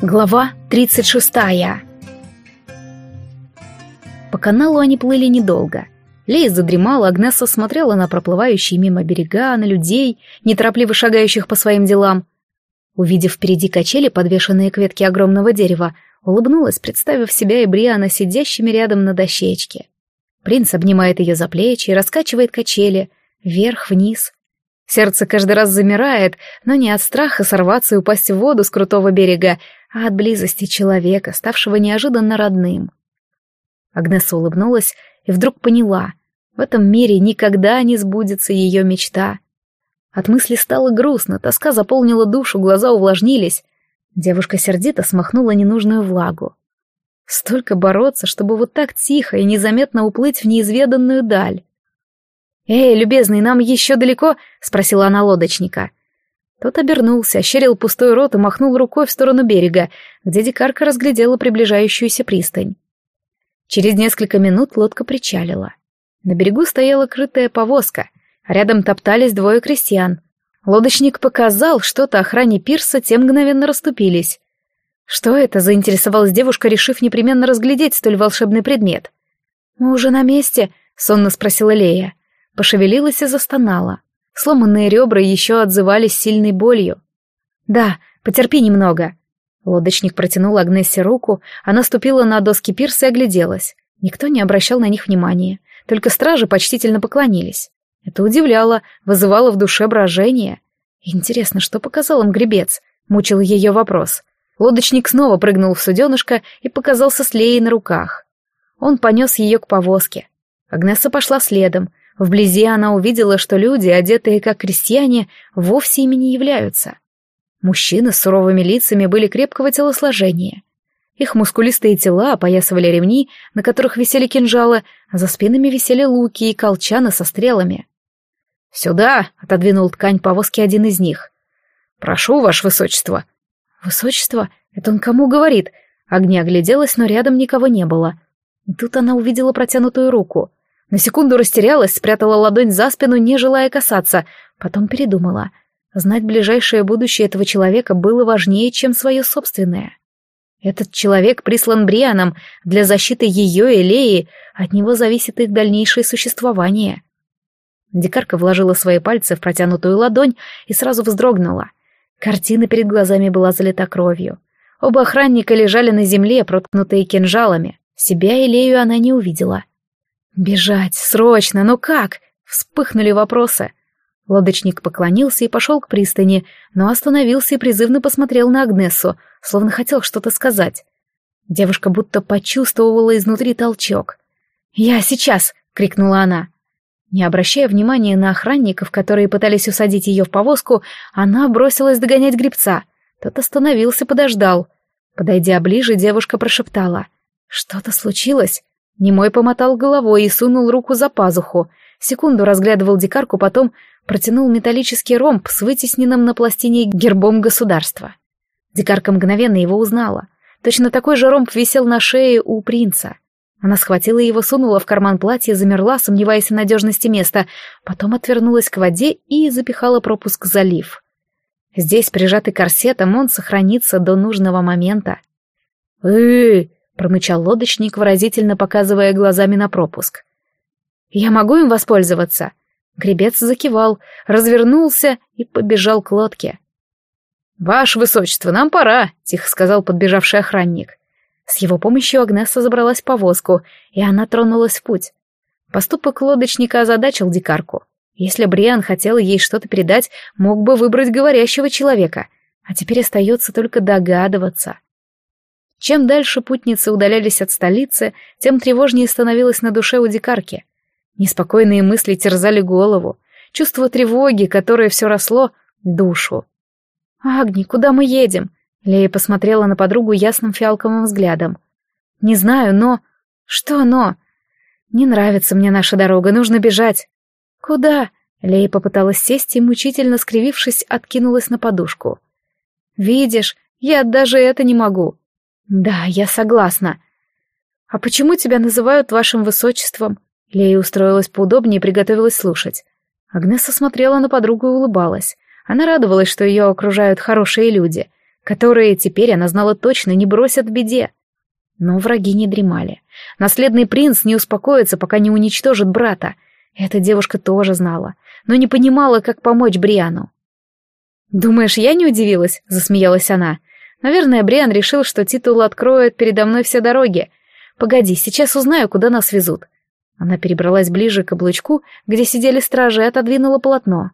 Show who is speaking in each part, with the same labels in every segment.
Speaker 1: Глава 36 По каналу они плыли недолго. Лея задремала, Агнеса смотрела на проплывающие мимо берега, на людей, неторопливо шагающих по своим делам. Увидев впереди качели, подвешенные к ветке огромного дерева, улыбнулась, представив себя и Бриана сидящими рядом на дощечке. Принц обнимает ее за плечи и раскачивает качели, вверх-вниз. Сердце каждый раз замирает, но не от страха сорваться и упасть в воду с крутого берега, а от близости человека, ставшего неожиданно родным. Агнеса улыбнулась и вдруг поняла, в этом мире никогда не сбудется ее мечта. От мысли стало грустно, тоска заполнила душу, глаза увлажнились. Девушка сердито смахнула ненужную влагу. Столько бороться, чтобы вот так тихо и незаметно уплыть в неизведанную даль. «Эй, любезный, нам еще далеко?» — спросила она лодочника. Тот обернулся, ощерил пустой рот и махнул рукой в сторону берега, где дикарка разглядела приближающуюся пристань. Через несколько минут лодка причалила. На берегу стояла крытая повозка, а рядом топтались двое крестьян. Лодочник показал что-то охране пирса, те мгновенно расступились. Что это, заинтересовалась девушка, решив непременно разглядеть столь волшебный предмет. «Мы уже на месте?» — сонно спросила Лея. Пошевелилась и застонала. Сломанные ребра еще отзывались сильной болью. «Да, потерпи немного». Лодочник протянул Агнессе руку, она ступила на доски пирса и огляделась. Никто не обращал на них внимания, только стражи почтительно поклонились. Это удивляло, вызывало в душе брожение. Интересно, что показал им гребец? Мучил ее вопрос. Лодочник снова прыгнул в суденышко и показался с Леей на руках. Он понес ее к повозке. Агнесса пошла следом, Вблизи она увидела, что люди, одетые как крестьяне, вовсе ими не являются. Мужчины с суровыми лицами были крепкого телосложения. Их мускулистые тела опоясывали ремни, на которых висели кинжалы, за спинами висели луки и колчаны со стрелами. «Сюда!» — отодвинул ткань повозки один из них. «Прошу, ваше высочество!» «Высочество? Это он кому говорит?» Огня огляделась, но рядом никого не было. И тут она увидела протянутую руку — на секунду растерялась, спрятала ладонь за спину, не желая касаться. Потом передумала. Знать ближайшее будущее этого человека было важнее, чем свое собственное. Этот человек прислан Брианом для защиты ее и Леи, от него зависит их дальнейшее существование. Дикарка вложила свои пальцы в протянутую ладонь и сразу вздрогнула. Картина перед глазами была залита кровью. Оба охранника лежали на земле, проткнутые кинжалами. Себя и Лею она не увидела. «Бежать! Срочно! Но как?» Вспыхнули вопросы. Лодочник поклонился и пошел к пристани, но остановился и призывно посмотрел на Агнесу, словно хотел что-то сказать. Девушка будто почувствовала изнутри толчок. «Я сейчас!» — крикнула она. Не обращая внимания на охранников, которые пытались усадить ее в повозку, она бросилась догонять гребца. Тот остановился, подождал. Подойдя ближе, девушка прошептала. «Что-то случилось?» Немой помотал головой и сунул руку за пазуху. Секунду разглядывал дикарку, потом протянул металлический ромб с вытесненным на пластине гербом государства. Дикарка мгновенно его узнала. Точно такой же ромб висел на шее у принца. Она схватила его, сунула в карман платья, замерла, сомневаясь в надежности места, потом отвернулась к воде и запихала пропуск в залив. Здесь, прижатый корсетом, он сохранится до нужного момента. «Эй!» Промычал лодочник, выразительно показывая глазами на пропуск. «Я могу им воспользоваться?» Гребец закивал, развернулся и побежал к лодке. «Ваше высочество, нам пора», — тихо сказал подбежавший охранник. С его помощью Агнеса забралась в повозку, и она тронулась в путь. Поступок лодочника озадачил дикарку. Если Бриан хотел ей что-то передать, мог бы выбрать говорящего человека, а теперь остается только догадываться. Чем дальше путницы удалялись от столицы, тем тревожнее становилось на душе у дикарки. Неспокойные мысли терзали голову, чувство тревоги, которое все росло, душу. «Агни, куда мы едем?» Лея посмотрела на подругу ясным фиалковым взглядом. «Не знаю, но...» «Что но?» «Не нравится мне наша дорога, нужно бежать». «Куда?» Лея попыталась сесть и, мучительно скривившись, откинулась на подушку. «Видишь, я даже это не могу. «Да, я согласна. А почему тебя называют вашим высочеством?» Лея устроилась поудобнее и приготовилась слушать. Агнеса смотрела на подругу и улыбалась. Она радовалась, что ее окружают хорошие люди. которые теперь она знала точно не бросят в беде. Но враги не дремали. Наследный принц не успокоится, пока не уничтожит брата. Эта девушка тоже знала, но не понимала, как помочь Бриану. «Думаешь, я не удивилась?» — засмеялась она. «Наверное, Бриан решил, что титул откроет передо мной все дороги. Погоди, сейчас узнаю, куда нас везут». Она перебралась ближе к облучку, где сидели стражи, и отодвинула полотно.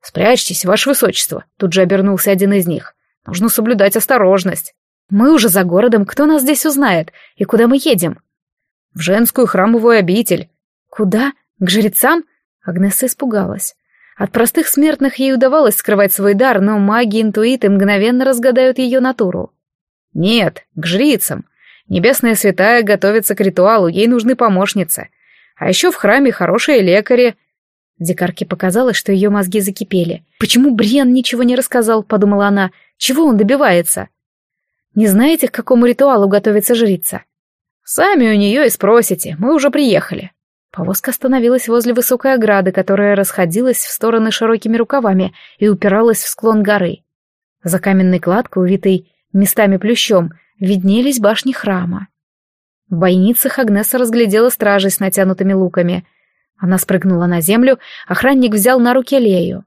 Speaker 1: «Спрячьтесь, ваше высочество», — тут же обернулся один из них. «Нужно соблюдать осторожность». «Мы уже за городом, кто нас здесь узнает? И куда мы едем?» «В женскую храмовую обитель». «Куда? К жрецам?» Агнеса испугалась. От простых смертных ей удавалось скрывать свой дар, но маги-интуиты мгновенно разгадают ее натуру. «Нет, к жрицам. Небесная святая готовится к ритуалу, ей нужны помощницы. А еще в храме хорошие лекари». Дикарке показалось, что ее мозги закипели. «Почему Бриан ничего не рассказал?» — подумала она. «Чего он добивается?» «Не знаете, к какому ритуалу готовится жрица?» «Сами у нее и спросите, мы уже приехали». Повозка остановилась возле высокой ограды, которая расходилась в стороны широкими рукавами и упиралась в склон горы. За каменной кладкой, увитой местами плющом, виднелись башни храма. В бойницах Агнеса разглядела стражей с натянутыми луками. Она спрыгнула на землю, охранник взял на руки Лею.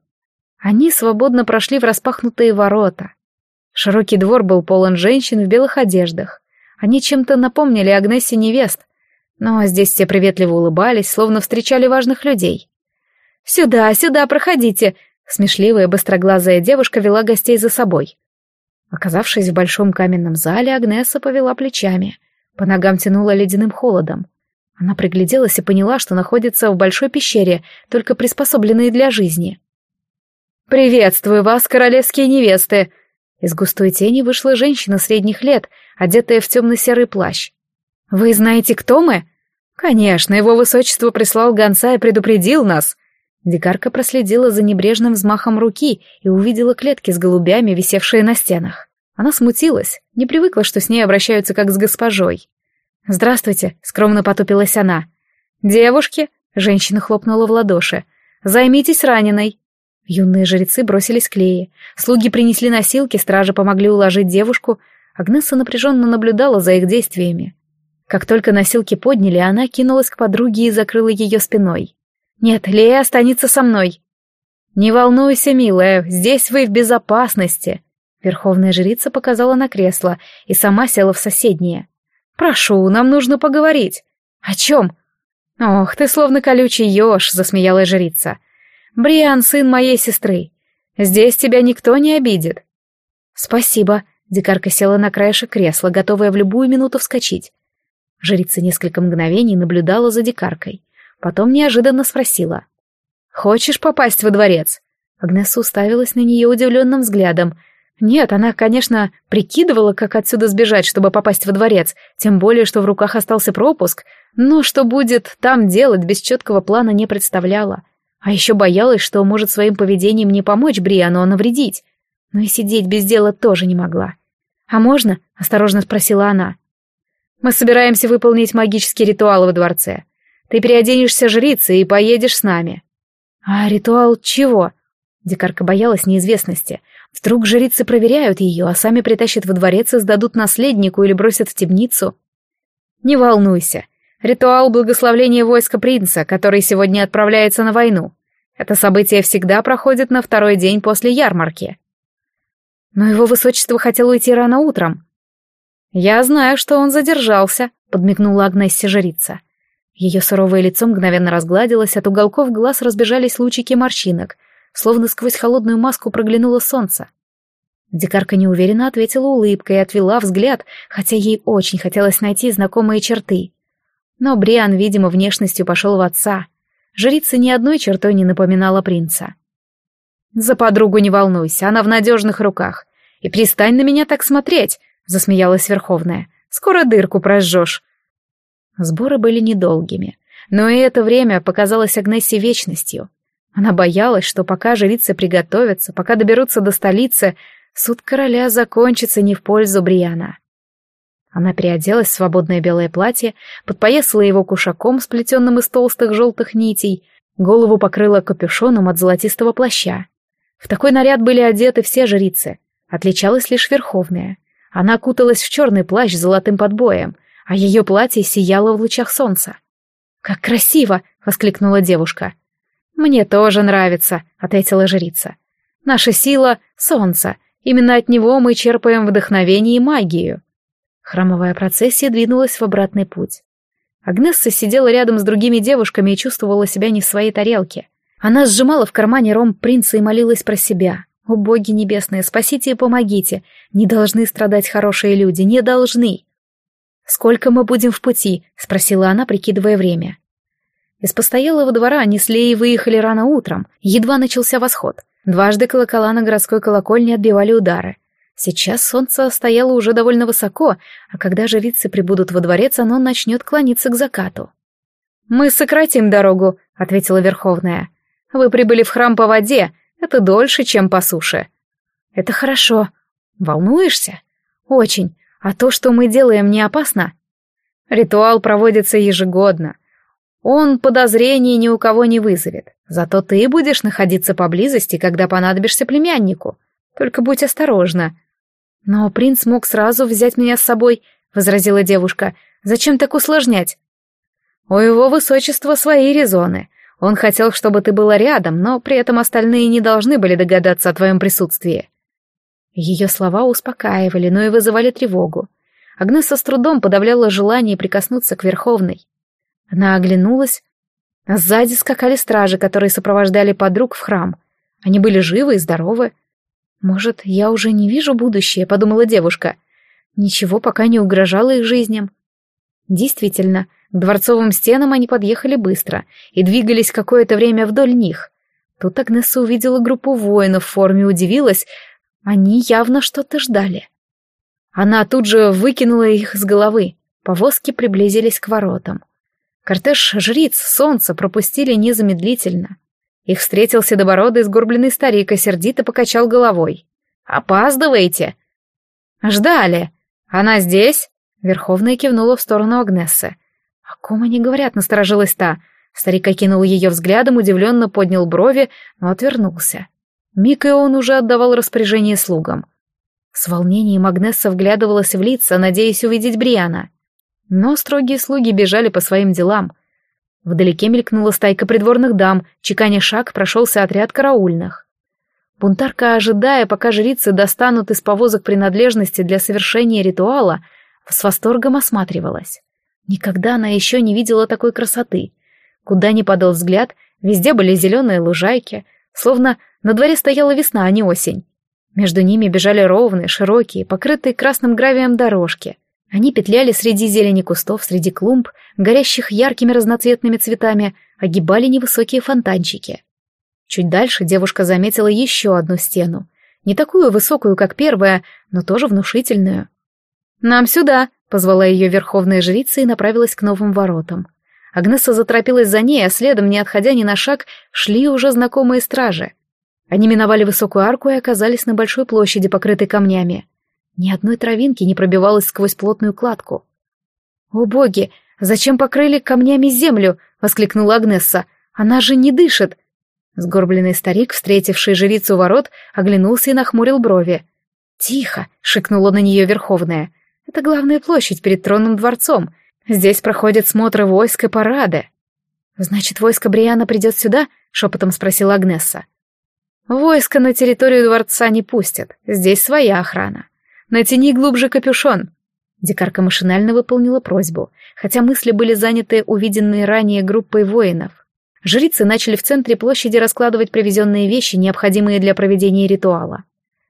Speaker 1: Они свободно прошли в распахнутые ворота. Широкий двор был полон женщин в белых одеждах. Они чем-то напомнили Агнессе невест, но здесь все приветливо улыбались, словно встречали важных людей. «Сюда, сюда, проходите!» Смешливая, быстроглазая девушка вела гостей за собой. Оказавшись в большом каменном зале, Агнеса повела плечами. По ногам тянула ледяным холодом. Она пригляделась и поняла, что находится в большой пещере, только приспособленной для жизни. «Приветствую вас, королевские невесты!» Из густой тени вышла женщина средних лет, одетая в темно-серый плащ. «Вы знаете, кто мы?» «Конечно, его высочество прислал гонца и предупредил нас». Дикарка проследила за небрежным взмахом руки и увидела клетки с голубями, висевшие на стенах. Она смутилась, не привыкла, что с ней обращаются как с госпожой. «Здравствуйте», — скромно потупилась она. «Девушки», — женщина хлопнула в ладоши, — «займитесь раненой». Юные жрецы бросились к Лее. Слуги принесли носилки, стражи помогли уложить девушку. Агнеса напряженно наблюдала за их действиями. Как только носилки подняли, она кинулась к подруге и закрыла ее спиной. «Нет, Лея останется со мной». «Не волнуйся, милая, здесь вы в безопасности». Верховная жрица показала на кресло и сама села в соседнее. «Прошу, нам нужно поговорить». «О чем?» «Ох, ты словно колючий еж», — засмеялась жрица. «Бриан, сын моей сестры. Здесь тебя никто не обидит». «Спасибо», — дикарка села на краешек кресла, готовая в любую минуту вскочить. Жрица несколько мгновений наблюдала за дикаркой. Потом неожиданно спросила. «Хочешь попасть во дворец?» Агнеса уставилась на нее удивленным взглядом. Нет, она, конечно, прикидывала, как отсюда сбежать, чтобы попасть во дворец, тем более, что в руках остался пропуск, но что будет там делать, без четкого плана не представляла. А еще боялась, что может своим поведением не помочь Бриану, а навредить. Но и сидеть без дела тоже не могла. «А можно?» — осторожно спросила она. Мы собираемся выполнить магический ритуал во дворце. Ты переоденешься жрицей и поедешь с нами». «А ритуал чего?» Дикарка боялась неизвестности. Вдруг жрицы проверяют ее, а сами притащат во дворец и сдадут наследнику или бросят в темницу. «Не волнуйся. Ритуал благословления войска принца, который сегодня отправляется на войну. Это событие всегда проходит на второй день после ярмарки». Но его высочество хотел уйти рано утром. «Я знаю, что он задержался», — подмигнула Агнессе жрица. Ее суровое лицо мгновенно разгладилось, от уголков глаз разбежались лучики морщинок, словно сквозь холодную маску проглянуло солнце. Дикарка неуверенно ответила улыбкой и отвела взгляд, хотя ей очень хотелось найти знакомые черты. Но Бриан, видимо, внешностью пошел в отца. Жрица ни одной чертой не напоминала принца. «За подругу не волнуйся, она в надежных руках. И перестань на меня так смотреть, — засмеялась Верховная. «Скоро дырку прожжешь». Сборы были недолгими, но и это время показалось Агнессе вечностью. Она боялась, что пока жрицы приготовятся, пока доберутся до столицы, суд короля закончится не в пользу Бриана. Она переоделась в свободное белое платье, подпоясала его кушаком, сплетенным из толстых желтых нитей, голову покрыла капюшоном от золотистого плаща. В такой наряд были одеты все жрицы, Отличалась лишь Верховная. Она куталась в черный плащ с золотым подбоем, а ее платье сияло в лучах солнца. «Как красиво!» — воскликнула девушка. «Мне тоже нравится», — ответила жрица. «Наша сила — солнце. Именно от него мы черпаем вдохновение и магию». Храмовая процессия двинулась в обратный путь. Агнесса сидела рядом с другими девушками и чувствовала себя не в своей тарелке. Она сжимала в кармане ром принца и молилась про себя. «О боги небесные, спасите и помогите! Не должны страдать хорошие люди, не должны!» «Сколько мы будем в пути?» — спросила она, прикидывая время. Из постоялого двора они с Леей выехали рано утром, едва начался восход. Дважды колокола на городской колокольне отбивали удары. Сейчас солнце стояло уже довольно высоко, а когда жрицы прибудут во дворец, оно начнет клониться к закату. «Мы сократим дорогу», — ответила Верховная. «Вы прибыли в храм по воде, это дольше, чем по суше». «Это хорошо. Волнуешься?» «Очень. А то, что мы делаем, не опасно?» «Ритуал проводится ежегодно. Он подозрений ни у кого не вызовет. Зато ты будешь находиться поблизости, когда понадобишься племяннику. Только будь осторожна. Но принц мог сразу взять меня с собой, возразила девушка. Зачем так усложнять? У его высочества свои резоны. Он хотел, чтобы ты была рядом, но при этом остальные не должны были догадаться о твоем присутствии. Ее слова успокаивали, но и вызывали тревогу. Агнеса с трудом подавляла желание прикоснуться к Верховной. Она оглянулась. А сзади скакали стражи, которые сопровождали подруг в храм. Они были живы и здоровы. «Может, я уже не вижу будущее», — подумала девушка. Ничего пока не угрожало их жизням. Действительно, к дворцовым стенам они подъехали быстро и двигались какое-то время вдоль них. Тут Агнеса увидела группу воинов в форме удивилась. Они явно что-то ждали. Она тут же выкинула их с головы. Повозки приблизились к воротам. Кортеж жриц солнца пропустили незамедлительно. Их встретил седобородый сгорбленный старик и сердито покачал головой. «Опаздываете?» «Ждали. Она здесь?» Верховная кивнула в сторону Агнессы. «О ком они говорят?» — насторожилась та. Старик окинул ее взглядом, удивленно поднял брови, но отвернулся. Миг и он уже отдавал распоряжение слугам. С волнением Агнесса вглядывалась в лица, надеясь увидеть Бриана. Но строгие слуги бежали по своим делам. Вдалеке мелькнула стайка придворных дам, чеканя шаг прошелся отряд караульных. Бунтарка, ожидая, пока жрицы достанут из повозок принадлежности для совершения ритуала, с восторгом осматривалась. Никогда она еще не видела такой красоты. Куда ни падал взгляд, везде были зеленые лужайки, словно на дворе стояла весна, а не осень. Между ними бежали ровные, широкие, покрытые красным гравием дорожки — они петляли среди зелени кустов, среди клумб, горящих яркими разноцветными цветами, огибали невысокие фонтанчики. Чуть дальше девушка заметила еще одну стену. Не такую высокую, как первая, но тоже внушительную. «Нам сюда!» — позвала ее верховная жрица и направилась к новым воротам. Агнеса заторопилась за ней, а следом, не отходя ни на шаг, шли уже знакомые стражи. Они миновали высокую арку и оказались на большой площади, покрытой камнями. Ни одной травинки не пробивалось сквозь плотную кладку. «О боги, зачем покрыли камнями землю?» — воскликнула Агнесса. «Она же не дышит!» Сгорбленный старик, встретивший жрицу ворот, оглянулся и нахмурил брови. «Тихо!» — шикнула на нее Верховная. «Это главная площадь перед тронным дворцом. Здесь проходят смотры войск и парады». «Значит, войско Бриана придет сюда?» — шепотом спросила Агнесса. «Войско на территорию дворца не пустят. Здесь своя охрана. Натяни глубже капюшон!» Дикарка машинально выполнила просьбу, хотя мысли были заняты увиденной ранее группой воинов. Жрицы начали в центре площади раскладывать привезенные вещи, необходимые для проведения ритуала.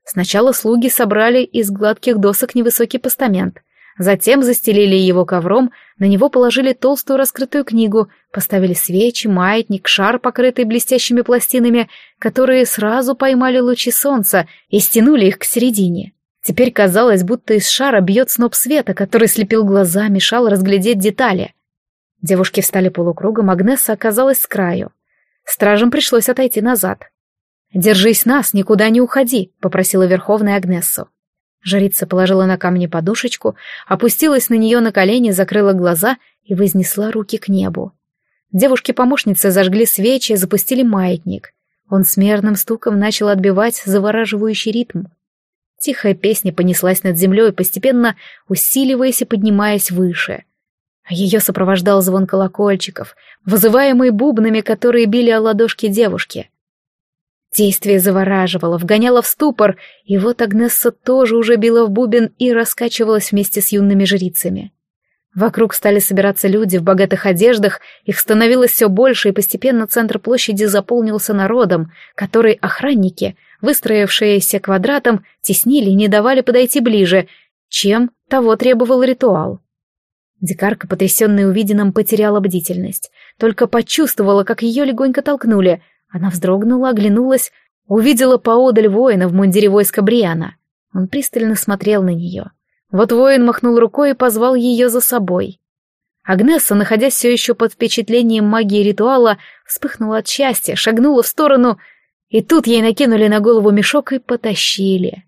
Speaker 1: Сначала слуги собрали из гладких досок невысокий постамент, затем застелили его ковром, на него положили толстую раскрытую книгу, поставили свечи, маятник, шар, покрытый блестящими пластинами, которые сразу поймали лучи солнца и стянули их к середине. Теперь казалось, будто из шара бьет сноп света, который слепил глаза, мешал разглядеть детали. Девушки встали полукругом, Агнесса оказалась с краю. Стражам пришлось отойти назад. «Держись нас, никуда не уходи», — попросила Верховная Агнессу. Жрица положила на камни подушечку, опустилась на нее на колени, закрыла глаза и вознесла руки к небу. Девушки-помощницы зажгли свечи, запустили маятник. Он с мерным стуком начал отбивать завораживающий ритм. Тихая песня понеслась над землей, постепенно усиливаясь и поднимаясь выше. А ее сопровождал звон колокольчиков, вызываемый бубнами, которые били о ладошки девушки. Действие завораживало, вгоняло в ступор, и вот Агнесса тоже уже била в бубен и раскачивалась вместе с юными жрицами. Вокруг стали собираться люди в богатых одеждах, их становилось все больше, и постепенно центр площади заполнился народом, который охранники, выстроившиеся квадратом, теснили и не давали подойти ближе, чем того требовал ритуал. Дикарка, потрясенная увиденным, потеряла бдительность, только почувствовала, как ее легонько толкнули — она вздрогнула, оглянулась, увидела поодаль воина в мундире войска Бриана. Он пристально смотрел на нее. Вот воин махнул рукой и позвал ее за собой. Агнесса, находясь все еще под впечатлением магии ритуала, вспыхнула от счастья, шагнула в сторону, и тут ей накинули на голову мешок и потащили.